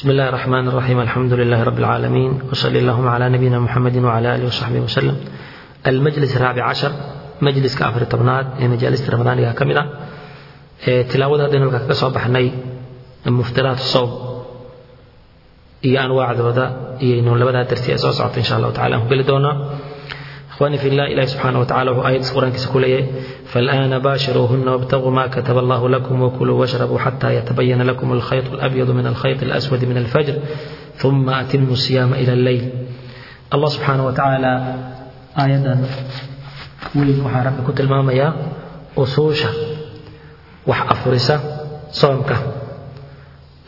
بسم الله الرحمن الرحيم الحمد لله رب العالمين وصلى اللهم على نبينا محمد وعلى آله وصحبه وسلم المجلس الرابع عشر مجلس كافر تبنات مجالس رمضان يا كاملة تلاوة دين كسو بحني مفترات الصوب هي أنواع iyo هي labadaa darsi ay soo socoto insha allahu tacala aan ku إخواني في الله إله سبحانه وتعالى هو آية القرآن كسكولية. فالآن باشروهن وابتغوا ما كتب الله لكم وكلوا واشربوا حتى يتبين لكم الخيط الأبيض من الخيط الأسود من الفجر ثم أتموا الصيام إلى الليل. الله سبحانه وتعالى آية waxaa rabbi ku tilmaamayaa usuusha wax afurisa soomka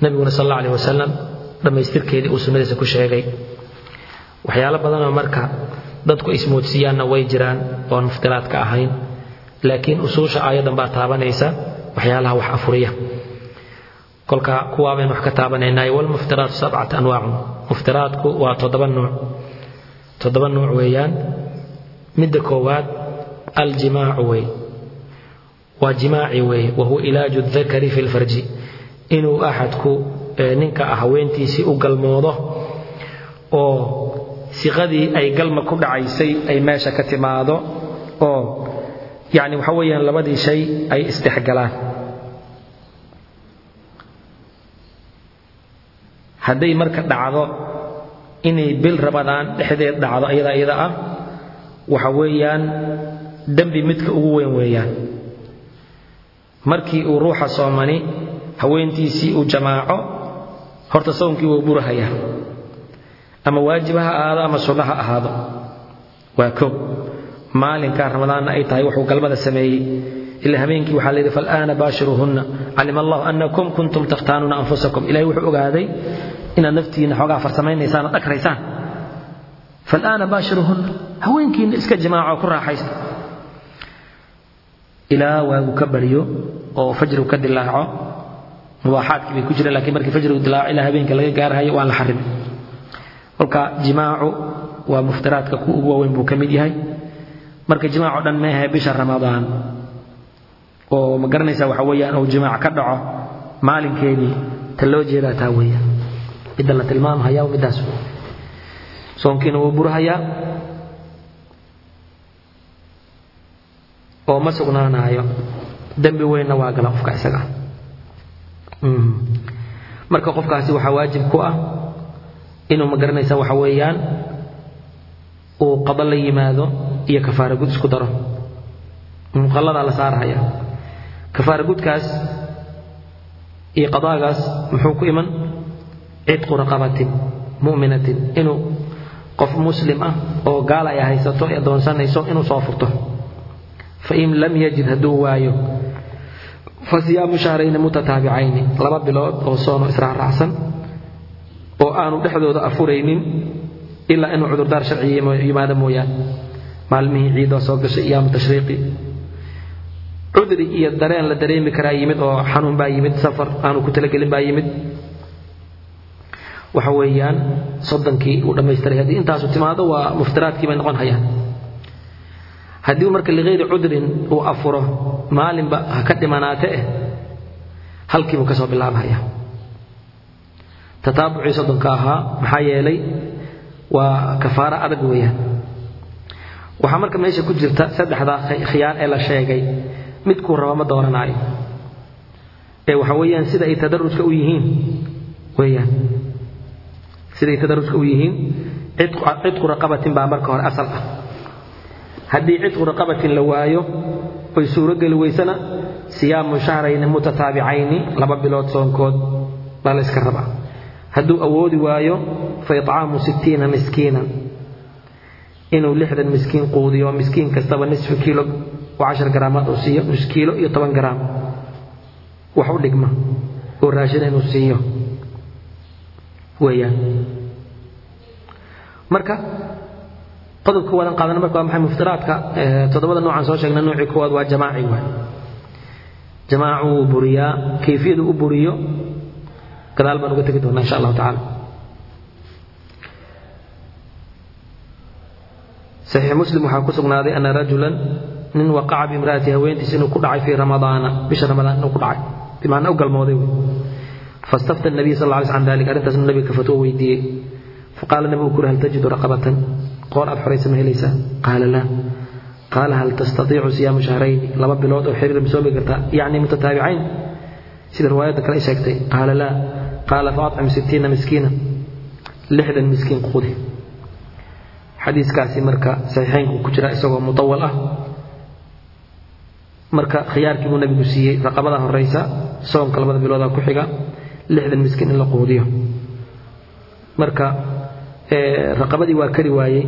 nebiguna sal alla alih wasalam dhammaystirkeedii uu sunnadiisa ku sheegay waxyaalo badanoo marka dadku ismoodsiiyaanna way jiraan oon muftiraadka ahayn. Laakiin usuusha aayaddan baa taabanaysa waxyaalaha wax afuriya. Kolka kuwaa baynu wax ka taabanaynay walmuftiraatu sabcata anwaacun. Muftiraadku waa toddoba nuuc. Toddoba nuuc weeyaan. Midda koowaad aljimaacu wey. Waa jimaaci wey wahuwa ilaaju dakari fi lfarji inuu axadku ninka ah haweentiisii u galmoodo oo siqadii ay galma ku dhacaysay ay meesha ka timaado oo yani waxa weeyaan labadii shay ay isdhexgalaan hadday marka dhacdo inay bil rabadaan dhexdeed dhacdo ayada iyada ah waxa weeyaan dembi midka ugu weyn weeyaan. Markii uu ruuxa soomani haweentiisii uu jamaaco horta sawnkii wuu burahaya ama waajib ha ahaado ama sunno ha ahaado waa kow maalinkaa ramadaanna ay tahay wuxuu galmada sameeyey. Ila habeenkii waxaa layidhi fal'aana baashiruuhunna calima allahu annakum kuntum takhtaanuuna anfusakum. Ilahay wuxuu ogaaday inaad naftiinna xoogaa farsamaynaysaan oo dhagraysaan fal'aana baashiruuhunna haweenkiinna iska jimaaco ku raaxaysta ilaa waagu ka baryo oo fajrigu ka dilaaco mubaaxaadkii bay ku jiraan lakiin markii fajrigu dilaaco ilaa habeenka laga gaarhayo waan la xarimay kolka jimaacu waa muftiraadka ku ugu waaweyn buu ka mid yahay. Marka jimaaco dhan meehe bisha ramadaan oo ma garanaysaa waxa weeyaan uu jimaac ka dhaco maalinkeedii ta loo jeedaa taa weeyaan. Midda la tilmaamhayaa middaas soonkiina wuu burhayaa. Oo ma sugnaanaayo. Dembi weynna waa gala qofka isaga. Marka qofkaasi waxaa waajib ku ah inuu ma garanaysa waxa weeyaan uu qado la yimaado iyo kafaara gud isku daro. Muqalladaa la saarhaya kafaara gudkaas iyo qadaagaas muxuu ku iman? Cidqu raqabatin mu'minatin inuu qof muslim ah oo gaal ay haysato ee adoonsanayso inuu soo furto. Fain lam yajid hadduu waayo fa siyaamu shahrayni mutataabicayni laba bilood oo soono israacraacsan oo aanu dhexdooda afuraynin ilaa inuu cudurdaar sharciya yimaado mooyaan maalmihii ciidoo soo gashay iyaamu tashriiqi. Cudri iyo dareen la dareemi karaa yimid oo xanuun baa yimid safar aanu ku talagelin baa yimid. Waxa weeyaan soddonkii uu dhammaystiray. Haddii intaasu timaado waa muftiraadkii bay noqon hayaan. Haddii marka ligayri cudrin uu afuro maalinba ha ka dhimanaate eh. Halkiibuu ka soo bilaabhaya tataabucii soddonka ahaa maxaa yeelay waa kafaaro adag weeyaan. Waxaa marka meesha ku jirta saddexdaa khiyaar ee la sheegay midkuu raba ma dooranaayo. Ee waxa weeyaan sida ay tadarujka u yihiin weeyaan. Sida tadarujka u yihiin cidqu raqabatin baa marka hore asal ah haddii cidqu raqabatin la waayo oy suurogeli weysana siyaamu shahrayni mutataabicayni laba bilood soonkood baa la yska rabaa hadduu awoodi waayo fa icaamu sittiina miskiinan inuu lixdan miskiin quudiyo miskiin kastaba nisfu kiilo oo cashar garaamaad uu siiyo nus kiilo iyo toban garaam. Wax u dhigma oo raashina inuu siiyo. Weeyaan. Marka qodobka wadan qaadana marka waa maxay muftiraadka? Toddobada noocaan soo sheegnay noocii koowaad waa jamaaci waay. Jamaacu buriyaa kayfiyadu u buriyo gadaal baan uga tegi doonaa insha allahu tacaala saxiix muslim waxaa ku sugnaaday ana rajulan nin waqaca biimra'ati haweentiis inuu ku dhacay fii ramadaana bisha ramadaan inuu ku dhacay bimaana u galmooday wey fastafta nabiy sal lla sl dalik arrintaas inuu nabiga ka weydiiyey faqaala nabigu kuri hal tajidu raqabatan? Qoor aad xoraysa ma helaysaa qaala laa qaala hal tastatiicu siyaamu shahrayni laba bilood oo xiriir ma soomi kartaa yacni mutataabicayn sida riwaayadda kale ay qaala laa qaala faacim sittiina miskiina lixdan miskiin quudi xadiiskaasi marka saxiixaynku ku jira isagoo mutawal ah marka khiyaarkii buu nabigu siiyey raqabada horaysa soonka labada bilooda ku xiga lixdan miskiin in la quudiyo marka raqabadii waa kari waayey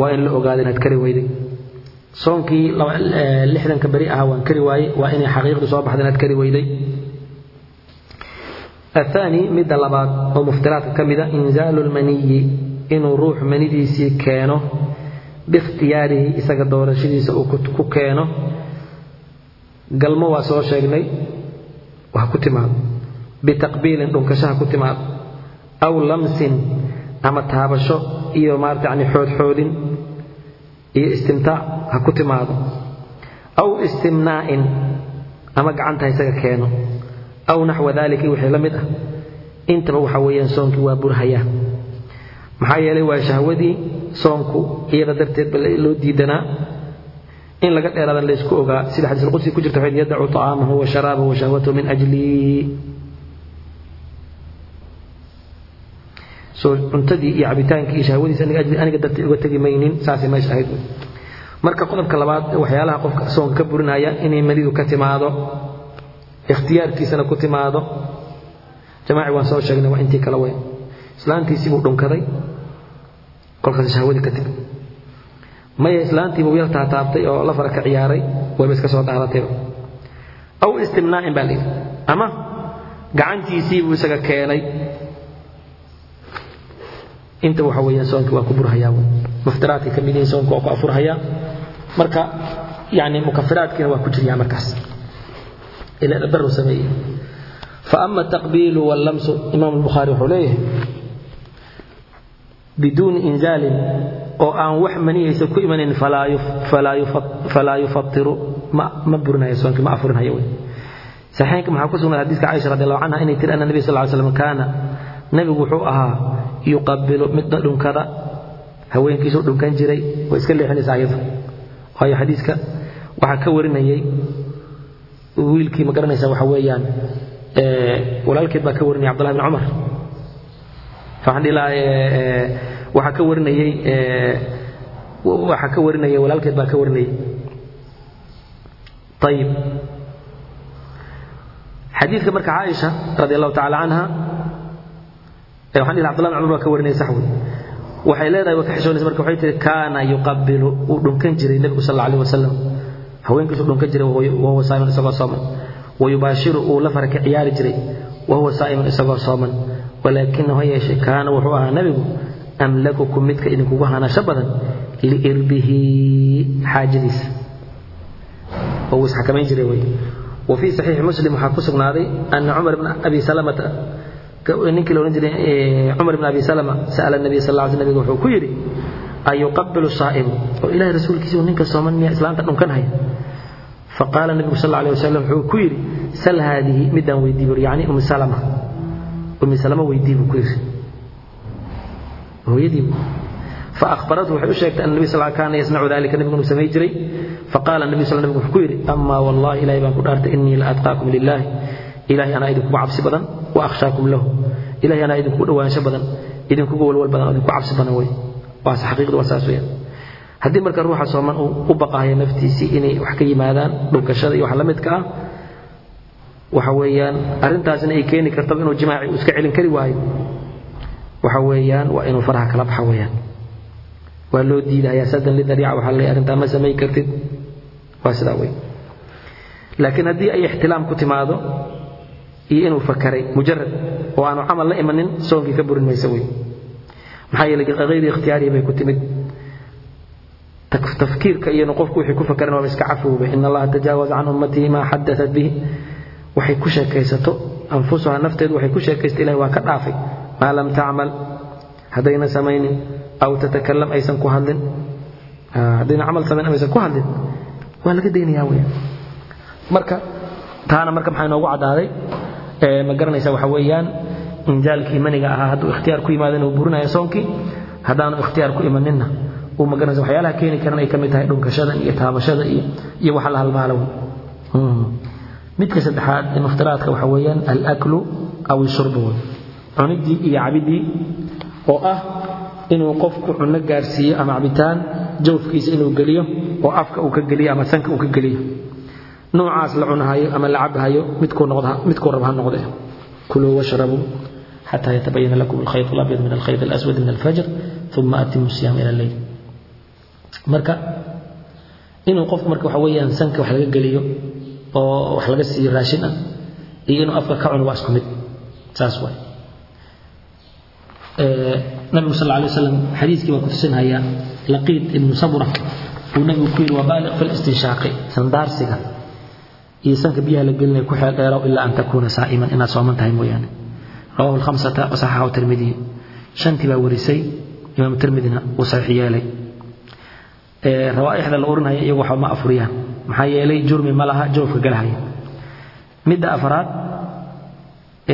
waa in la ogaado inaad kari weyday soonkii lixdanka beri ahaa waan kari waayey waa inay xaqiiqdu soo baxda inaad kari weyday athani midda labaad oo muftiraadka ka mida inzaalu lmaniyi inuu ruux manidiisii keeno biikhtiyaarihi isaga doorashadiisa uu ku keeno. Galmo waa soo sheegnay wax ku timaado bitaqbiilin dhunkashaha ku timaado aw lamsin ama taabasho iyo maarata yani xoodxoodin iyo istimtaac ha ku timaado. Aw istimnaa'in ama gacanta isaga keeno aw naxwa dalika wixii la mid ah. Intaba waxa weeyaan soonkii waa burhayaa maxaa yeelay waa shahwadii soonku iyada darteed ba loo diidanaa. In laga dheeraadan laysku ogaa sida xadiis alqudsi ku jirta waxayd yadacu طacaamahu wa sharaabahu wa shahwatahu min ajlii soo cuntadii iyo cabitaankii iyo shahwadiisa aniga darteed uga tegi maynin saasay meesha ahayd. Marka qodobka labaad waxyaalaha qofka soonka ka burinaya inay manidu ka timaado ikhtiyaarkiisana ku timaado. Jamaaci waan soo sheegnay waa intii kale wey islaantiisii buu dhunkaday. Kolkaas shahwadii ka timi maya islaantii buu yar taataabtay oo la fara ka ciyaaray wayba iska soo dhaadatayba aw istimnaa'in baa layidhi. Ama gacantiisii buu isaga keenay. Inta waxa weeyaan soonkii waa ku burhayaa wey muftiraadka ka mid yihiin soonka waa ku afurhayaa. Marka yani mukafiraadkiina waa ku jiryaa markaas ilaabarru sameeye faama ataqbiilu wallamsu imaam lbukhaari wuxuu leeyahay biduuni inzaalin oo aan wax maniyaysa ku imanayn falaa yufatiru ma burinayo soonkii ma afurinhayo wey saxiinka maxaa ku sugnada xadiiska caisha radi allahu canha inay tiri ana nebi sal ly slam kaana nebigu wuxuu ahaa yuqabilu midna dhunkada haweenkiisuu dhunkan jiray way iska leexinaysaa ayadu waayo xadiiska waxaa ka warinayay wiilkii ma garanaysa waxa weeyaan walaalkeed baa ka warinaya cabdullahi bin cumar. Waxaa ka warinayey waxaa ka warinaya walaalkeed baa ka warinayay. Ayib xadiidka marka caaisha radi allahu tacala canha waxaan laha abdullah bin cumar baa ka warinaya sax wey waxay leedahay waa ka xishoonaysa marka waxay tihi kaana yuqabilu uu dhunkan jiray nebigu sal alla alayh wasalam haweenkiisu dhunkan jiray wahuwa saa'iman isagoo sooman. Wayubaashiru uu la farka ciyaari jiray wahuwa saa'iman isagoo sooman. Walaakinahu ha yeeshe kaana wuxuu ahaa nebigu amlakukum midka idinkugu hanasho badan liirbihi xaajadiisa uu isxakamayn jiray wey wa fii saxiixi muslim waxaa ku sugnaaday ana cumar bn abi salamata ninkii la odhan jiray cumar bn abi salama sa'ala nabiy sal lla sl nabiga wuxuu ku yidhi ayuqabilu saa'imu oo ilahay rasuulkiisa ninka sooman miyaa islaanta dhunkanhaya faqaala nabigu sal l waslam wuxuu ku yidhi sal haadihi midaan weydii bu yani um salama. Umi salama weydii buu ku yidhi. Hooyadiibu faahbaratu waxay u sheegtay ana nabi sal kaana yasnacu dalika nabigu inuu samayn jiray. Faqaala nabi sal nabig wuxuu ku yidhi amaa wallahi ilahay baan ku dhaartay innii la atqaakum lilaahi ilahay anaa idinkuga cabsi badan wa akhshaakum lahu. Ilahay anaa idinkugu dhowaansho badan idinkuga walwal badan oo idinku cabsi badan wey waase xaqiiqdu waa saas weyaan haddii marka ruuxa sooman uu u baqahayo naftiisii inay wax ka yimaadaan dhunkashada iyo wax la midka ah waxa weeyaan arrintaasina ay keeni kartaba inuu jimaaci uu iska celin kari waayo. Waxa weeyaan waa inuu faraha kala baxa weeyaan. Waa loo diidayaa sadan lidariica waxaa leeyahay arrintaa ma samayn kartid. Waa sidaa wey laakiin haddii ay ixtilaam ku timaado iyo inuu fakaray mujarad oo aanu camal la imanin soonkii ka burin maysa wey maxaa yeelay hayri ikhtiyaarihi bay ku timid tafkiirka iyo qofku wixii ku fakaran waa iska cafowba in allaha tajaawaza can ummatii maa xadaat bihi. Waxay ku sheekaysato anfusuha nafteedu waxay ku sheekaysta ilahi waa ka dhaafay maa lam tacmal haddayna samaynin aw tatakalam aysan ku hadlin. Haddayna camal samayn ama ku hadlin. Waa laga daynayaa weya marka taana marka maxaa inoogu caddaaday? Ma garanaysa waxa weeyaan injaalkii maniga ahaa hadduu ikhtiyaar ku yimaadana uu burinaya soonkii haddaanu ikhtiyaar ku imaninna uu ma garanaysa waxyaalaha keeni karan ay ka mid tahay dhunkashadan iyo taabashada iyo iyo waxa la halmaalo midka saddexaad ee muftiraadka waxa weeyaan alaklu aw ishurbu cuniddii iyo cabidii oo ah inuu qofku cunno gaarsiiyo ama cabitaan jawfkiisa inuu geliyo oo afka uu ka geliyo ama sanka uu ka geliyo. Noocaas la cunahayo ama la cabahayo midkuu rab ha noqde. Kuluu washrabuu xataa yatabayana lakum alkhayt alabyad min alkhayt alaswad min alfajr uma atimu siyaam ila alleyl marka inuu qofku marka waxa weeyaan sanka wax laga geliyo oo wax laga siiyo raashin ah iyo inuu afka ka cuno waa isku mid. Saas waay. Nabigu sal alay wasalam xadiiskii waa ku tusinhayaa laqiid ibnu sabura uu nabigu ku yidhi wabaaliq fi listinshaaqi sandaarsiga iyo sanka biyaha la gelinaya ku xeel ilaa an takuuna saa'iman inaad sooman tahay mooyaane. Rawahu lkhamsata wasaxaxahu tirmidiyu shantii baa warisay imaamu tirmidina uu saxiix rawaaixda la urinaya iyagu waxba ma afuriyaan. Maxaa yeelay jurmi ma laha jawfka galahaya midda afraad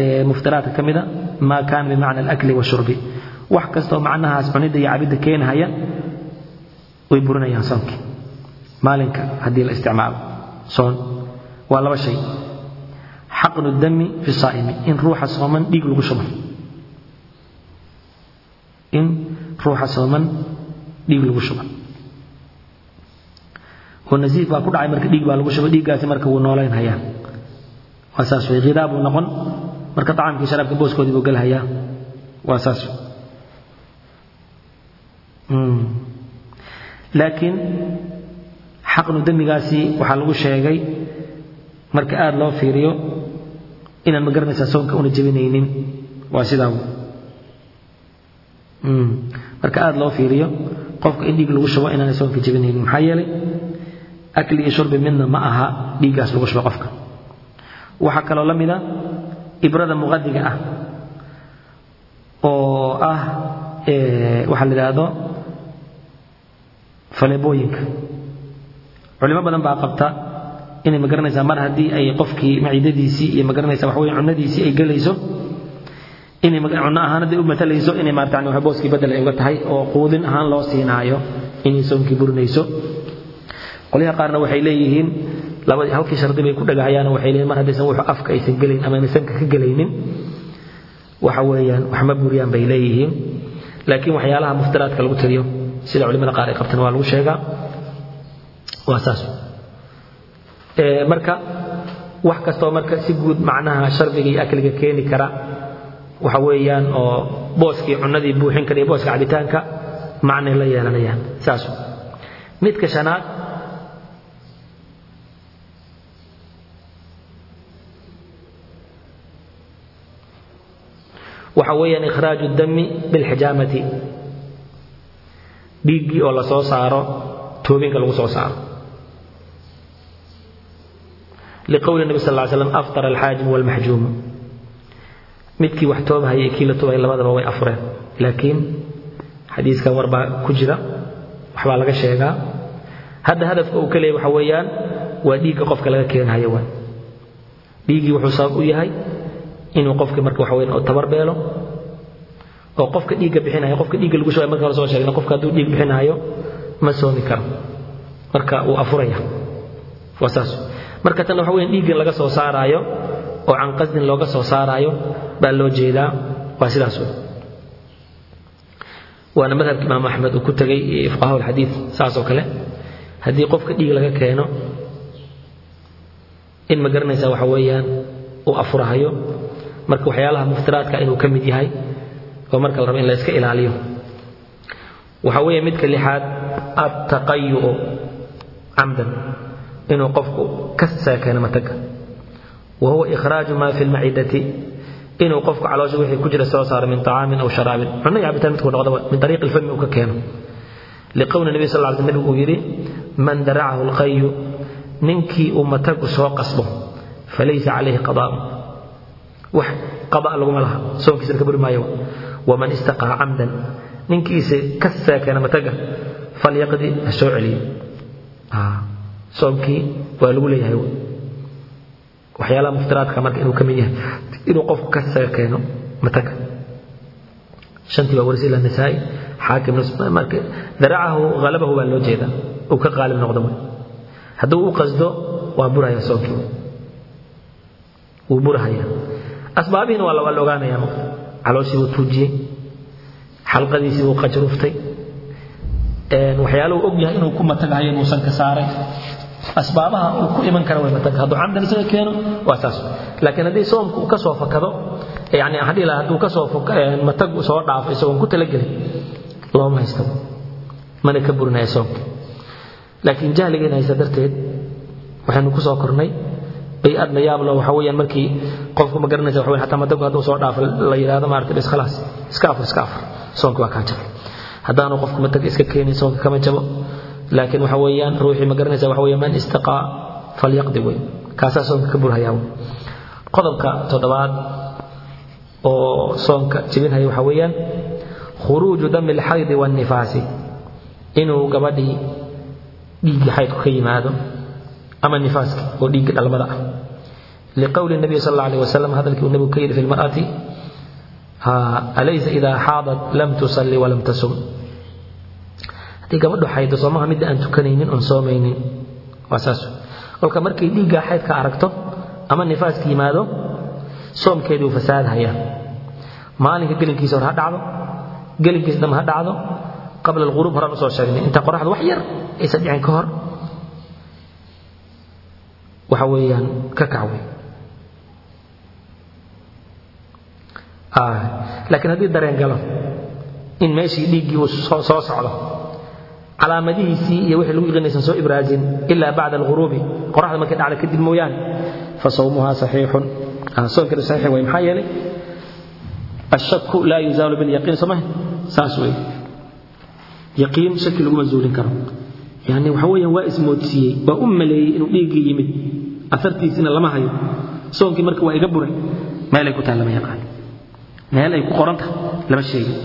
ee muftiraadka ka mida maa kaana bimacna alakli washurbi wax kastoo macnahaas cunidda iyo cabidda keenahaya way burinayaan soonkii maalinka haddii la isticmaalo soon. Waa laba shay. Xaqnu dami fi saa'imi in ruuxa sooman dhiig lagu shubo. In ruuxa sooman dhiig lagu shubo nasiif baa ku dhacay marka dhiig baa lagu shubo dhiiggaasi marka wuu noolayn hayaa. Waa saas wey ghidaa buu noqon marka طacamkii sharaabka booskoodii buu gelhayaa waa saas. Laakiin xaqnu demigaasi waxaa lagu sheegay marka aada loo fiiriyo inaan ma garanaysaa soonka una jebinaynin. Waa sidaa marka aada loo fiiriyo qofka in dhiig lagu shubo inaanay soonka jebinaynin maxaa yeelay akli iyo shurbi midna ma aha dhiiggaas lagu shubo qofka. Waxaa kaloo la mida ibrada muqadiga ah oo ah waxaa la yidhaahdo faleebooyinka culimo badan baa qabta inay ma garanaysaa mar haddii ay qofkii maciidadiisii iyo magaranaysa waxa weeye cunadiisii ay gelayso inay cunno ahaan hadday u matalayso inay maarata yani booskii bedel ay uga tahay oo quudin ahaan loo siinaayo inay soonkii burinayso qolyaha qaarna waxay leeyihiin labadii halkii shardi bay ku dhagahayaan waxay leeyihiin mar haddaysan wuxuu afka aysan gelayn ama sanka ka gelaynin waxa weeyaan wax ma buriyaan bay leeyihiin. Laakiin waxyaalaha muftiraadka lagu tiriyo sida culimada qaar ay qabtaan waa lagu sheegaa. Waa saas. Marka wax kastoo marka si guud macnaha shardiga akliga keeni kara waxa weeyaan oo booskii cunadii buuxin kara iyo booska cabitaanka macnay la yeelanayaan saas midka shanaad waxa weeyaan ikhraaju dami bilxijaamati. Dhiiggii oo la soo saaro toobinka lagu soo saaro. Liqowli nabi sal ly slam aftara alxaajimu walmaxjuumu midkii wax toobahaya kii la toobahaya labadaba way afureen. Laakiin xadiiskan war baa ku jira waxbaa laga sheegaa. Hadda hadafka uu ka waxa weeyaan waa dhiigga qofka laga keenayo waay dhiiggii wuxuu sabab u yahay inuu qofki marka waxa weyn oo tabar beelo oo qofka dhiigga bixinayo qofka dhiigga lagu shubay marka soo sheegna qofka hadduu dhiig bixinayo ma soomi karo. Marka wuu afuraya. Waa saas. Marka tan waxa weyn dhiiggan laga soo saaraayo oo can qasdin looga soo saaraayo baa loo jeedaa. Waa sidaas wey waana madhabka imaam axmed uu ku tegay fuqahaa alxadiid saas oo kale. Haddii qofka dhiig laga keeno in ma garanaysaa waxa weeyaan uu afurahayo marka waxyaalaha muftiraadka inuu ka mid yahay oo marka la rabo in la iska ilaaliyo waxa weeye midka lixaad attaqayu'u camdan inuu qofku ka saakeeno mataga wa huwa ikhraaju maa fi lmacidati inuu qofku caloosha wixii ku jira soo saaro min طacaamin aw sharaabin cunno iyo cabitaan midkuu noqdaba min ariiqi lfami uu ka keeno liqowli nabi sal ly sl nabigu uu yidhi man daracahu lqayu ninkii uu matagu soo qasbo falaysa calayhi qadaa'un wax qada' laguma laha. Soonkiisana ka buri maayo waman istaqaa camdan ninkiisa ka saakeena mataga falyaqdi ha soo celiyo. Soonkii waa lagu leeyahay. Waxyaalaha muftiraadka marka inuu ka mid yahay. Inuu qofku ka saga keeno mataga shantii baa warisi ila nisaa'i xaakim daracahu halabahu baa loo jeedaa. Uu ka qaalib noqdo hadduu u qasdo waa buraya soonkii. Wuu burahaya asbaabihiina waa la ogaanaya. Calooshii wuu tuujiyey. Xalqadiisii wuu qajruftay. Waxyaaluhu og yahay inuu ku matagahayo inuusan ka saaray. Asbaabaha uu ku iman kara way mataga hadduu camdan isaga keeno waa saas. Laakiin haddii soomku uu ka soo fakado yani waxaan dhihi lahaa hadduu ka soo matag soo dhaafo isagoon ku talagelin looma haysto. Mana ka burinaya soomka laakiin jahligeena haysta darteed waxaynu ku soo kornay bay-ad la yaab lo waxa weeyaan markii qofku ma garanaysa waxa weyan hataa matagu hadduu soo dhaafo la yidhahdo maarata bis khalaas iska afur iska afur soonka waa kaa jabay haddaanu qofku matag iska keenin soonka kama jabo laakiin waxa weeyaan ruuxii ma garanaysa waxa weeye man istaqaa falyaqdi wey kaasaa soonka ka burhayaa qodobka toddobaad oo soonka jebinhaya waxa weeyaan khuruuju dami alxaydi waannifaasi inuu gabadhii dhiiggii xaydku ka yimaado ama nifaaski oo dhiigga dhalmada ah لقول النبي صلى الله عليه وسلم هذا النبي كيد في المرأة أليس إذا حاضت لم تصلي ولم تصوم هذه قمت حيث صومها مدى أن تكنين أن صومين وأساس. قلت مركي دي قا حيث كأركته أما النفاس كي ماذا صوم كيدو فساد هيا. ما لك قلن كي صور هدعه قلن كي صدم هدعه قبل الغروب هرى نصور الشرين إنت قرح هذا وحير إيسا دعين كهر؟ وحويا ككعوي. لكن هذه دارين قالوا إن ماشي ليجي وصوص على على مديه سي يوحي لو يغني سنسو إبراز إلا بعد الغروب قرح لما كان على كد المويان فصومها صحيح صوم كده صحيح ويمحي يلي الشك لا يزال باليقين سمه ساسوي يقين شكل مزول كرم يعني وحوى ينوى اسمه موتسي وأم لي إنه يمد سن الله ما هي صوم كي مركوا إيقبري ما لك تعلم يقال meel ay ku qoran tahay lama sheegin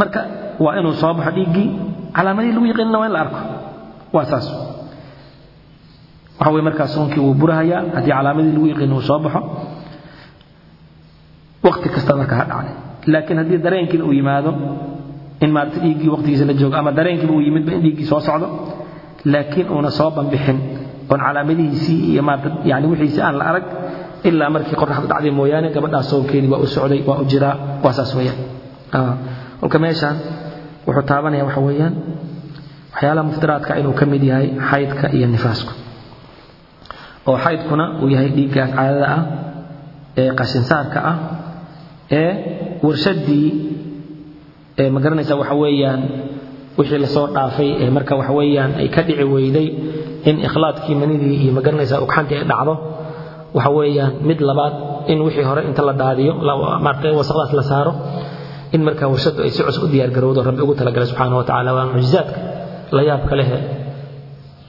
marka waa inuu soo baxo dhiiggii calaamadihii lagu yaqiinina waa in la arko waa saas waxa weye markaa soonkii wuu burahayaa haddii calaamadihii lagu yaqiin uu soo baxo waqti kasta marka ha dhacday laakiin haddii dareenkiina uu yimaado in maarata dhiiggii waqtigiisa la joogo ama dareenkiiba uu yimidba in dhiiggii soo socdo laakiin uuna soo banbixin oon calaamadihiisii iyo maarata yani wixiisii aan la arag ilaa markii qoraxdu dhacday mooyaane gabadhaas soonkeedii waa u socday waa u jiraa waa saas weeyaan. Kolka meeshaan wuxuu taabanaya waxa weeyaan waxyaalaha muftiraadka inuu ka mid yahay xaydka iyo nifaasku. Oo xaydkuna uu yahay dhiiggaas caadada ah ee qashinsaarka ah ee warshaddii ma garanaysa waxa weeyaan wixii la soo dhaafay ee marka waxa weeyaan ay ka dhici weyday in ikhlaadkii manidii iyo ma garanaysa ugxantii ay dhacdo waxa weeyaan mid labaad in wixii hore inta la daadiyo maartay wasaqdaas la saaro in marka warshadu ay si cusub u diyaargarowdo rabbi ugu talagalay subxaana wa tacaala waa mucjizaadka la yaabka lehe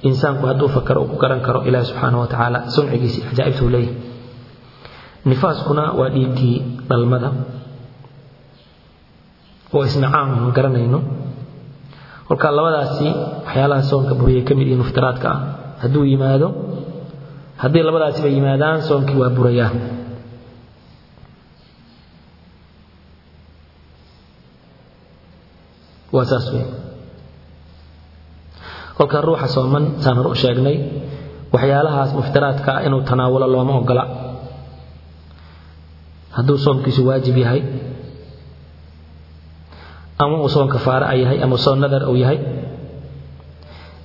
insaanku hadduu fakaro uu ku garan karo ilaahi subxaana wa tacaala suncigiisii cajaa'ibtuu leeyahay. Nifaaskuna waa dhiiggii dhalmada oo isna caam aan garanayno. Kolka labadaasi waxyaalaha soonka buriyay ka mid yihiin muftiraadka ah hadduu yimaado haddii labadaasiba yimaadaan soonkii waa burayaa waa saas wey kolka ruuxa sooman saan hor u sheegnay waxyaalahaas muftiraadka ah inuu tanaawulo looma ogola. Hadduu soomkiisu waajib yahay ama uu soon kafaara yahay ama soon nadar uu yahay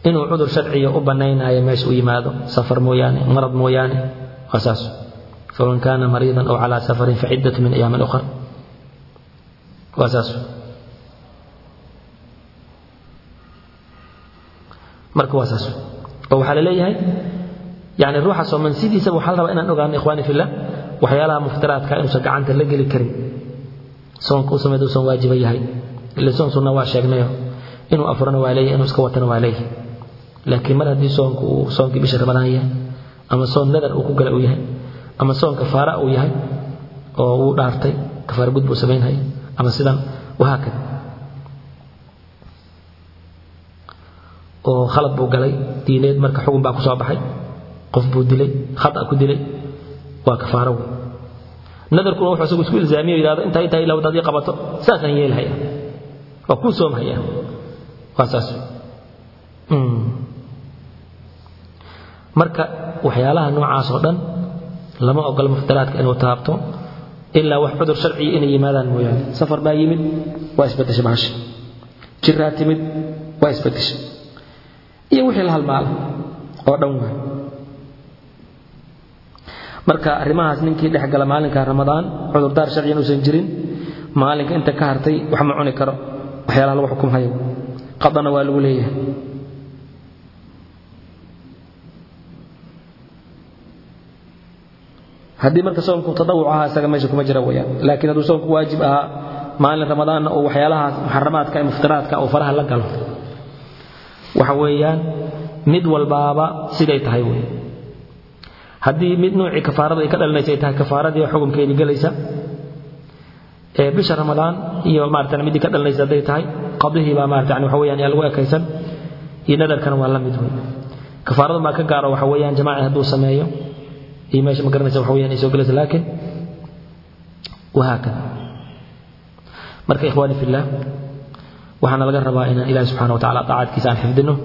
inuu cudur sharciya u banaynayo meesha u yimaado safar mooyaane marad mooyaane waa saas faman kaana mariidan aw calaa safarin faciddatu min ayaamin ukhar waa saas marka waa saas oo waxaa la leeyahay yani ruuxa sooman sidiisaba waxaa la rabaa inaan ogaano ikhwaani fillah waxyaalaha muftiraadka inuusan gacanta la geli karin soonka u sameed uusan waajiba yahay ila soon sunna waa sheegnayo inuu afurana waa leeyahay inuu iska watana waa leeyahay laakiin mar haddii soonku soonkii bisha ramadaan yahay ama soon nadar uu ku gala uu yahay ama soon kafaara uu yahay oo uu dhaartay kafaara gud buu samaynhaya ama sidan wahaakada oo khalad buu galay diineed marka xugun baa ku soo baxay qof buu dilay khata ku dilay waa kafaaro wey nadarkuna wuxuu isagu isku ilzaamiyo yidhahdo intaa intaa ilaa wadaad ii qabato saasaan yeelhaya waa kuu soomhaya waa saas marka waxyaalaha noocaas oo dhan lama ogola muftaraadka inuu taabto ilaa wax cudur sharciya inay yimaadaan mooyaane. Safar baa yimid waa isbedesha bahasha. Jiraa timid waa isbedesha iyo wixii la halmaala oo dhan waay marka arrimahaas ninkii dhex gala maalinka ramadaan cudurdaar sharciyan uusan jirin maalinka inta ka hartay wax ma cuni karo waxyaalaha lagu xukumhayo. Qadana waa lagu leeyahay haddii marka soomku tadawuc ahaa isaga meesha kuma jira weyaan laakiin hadduu soomku waajib ahaa maalin ramadaanna uu waxyaalahaas muxaramaadka ee muftiraadka uu faraha la galo. Waxa weeyaan mid walbaaba siday tahay wey haddii mid nuucii kafaarada ay ka dhalinaysa ay tahay kafaaradii xukunkeedii gelaysa ee bisha ramadaan iyo maaratan midii ka dhalinaysa hadday tahay qadihii baa maaratan waxa weeyaan yaa lagu ekaysan iyo nadarkana waa la mid wey kafaaradu maa ka gaaro waxa weeyaan jamaaci hadduu sameeyo إما شيء مكرنا سوى نيسو قلت لكن وهكذا. مرك إخواني في الله وحنا لقى ربائنا إلى سبحانه وتعالى طاعات كسان حفظنه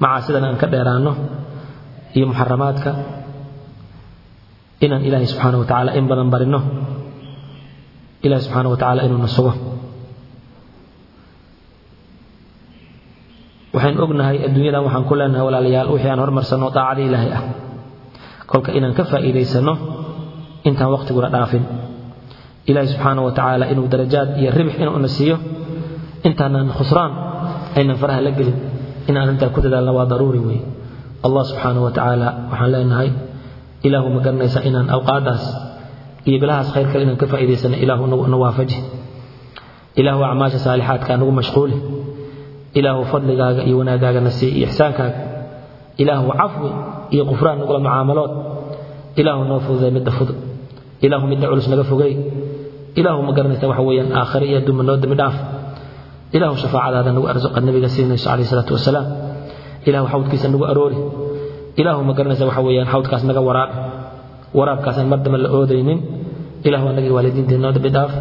مع سيدنا أن كبيرانه هي محرماتك. إنا إلى سبحانه وتعالى إن بلن برنه إلهي سبحانه وتعالى إنه نصوه وحين أغنى هاي الدنيا وحن كلنا ولا ليال وحين هرمر سنوطا علي إلهي. Kolka inaan ka faa'iidaysanno intaan waqtiguna dhaafin ilaahi subxaana wa tacaala inuu darajaad iyo ribix inuu na siiyo intaanaan khusraan aynan faraha la gelin in aan intaa ku dadaalna waa daruuri weeye allah subxaana wa tacaala waxaan leenahay ilaahu ma garanaysa inaan awqaadaas iyo bilahaas khayr kale inaan ka faa'iidaysano ilaahu na waafaji ilaahu acmaasha saalixaadka nagu mashquuli ilaahu fadligaaga iyo wanaagaaga na sii iyo ixsaankaaga ilaahu cafwi iyo qufraan nagula mucaamalood ilaahu noo fududay midda fudud ilaahu midda culus naga fogey ilaahu ma garanaysa waxa weeyaan aakhire iyo adduunba noo dambi dhaaf ilaahu shafaacadaada nagu arsuqa nabiga siinayso calayhi salaatu wasalaam ilaahu xawdkiisa nagu aroori ilaahu ma garanaysa waxa weeyaan xawdkaas naga waraabi waraabkaasaan mar dambe la oodaynin ilaahu anagii waalidiintii noo dambi dhaaf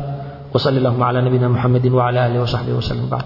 وصلى اللهم على نبينا محمد وعلى اله وصحبه وسلم بعد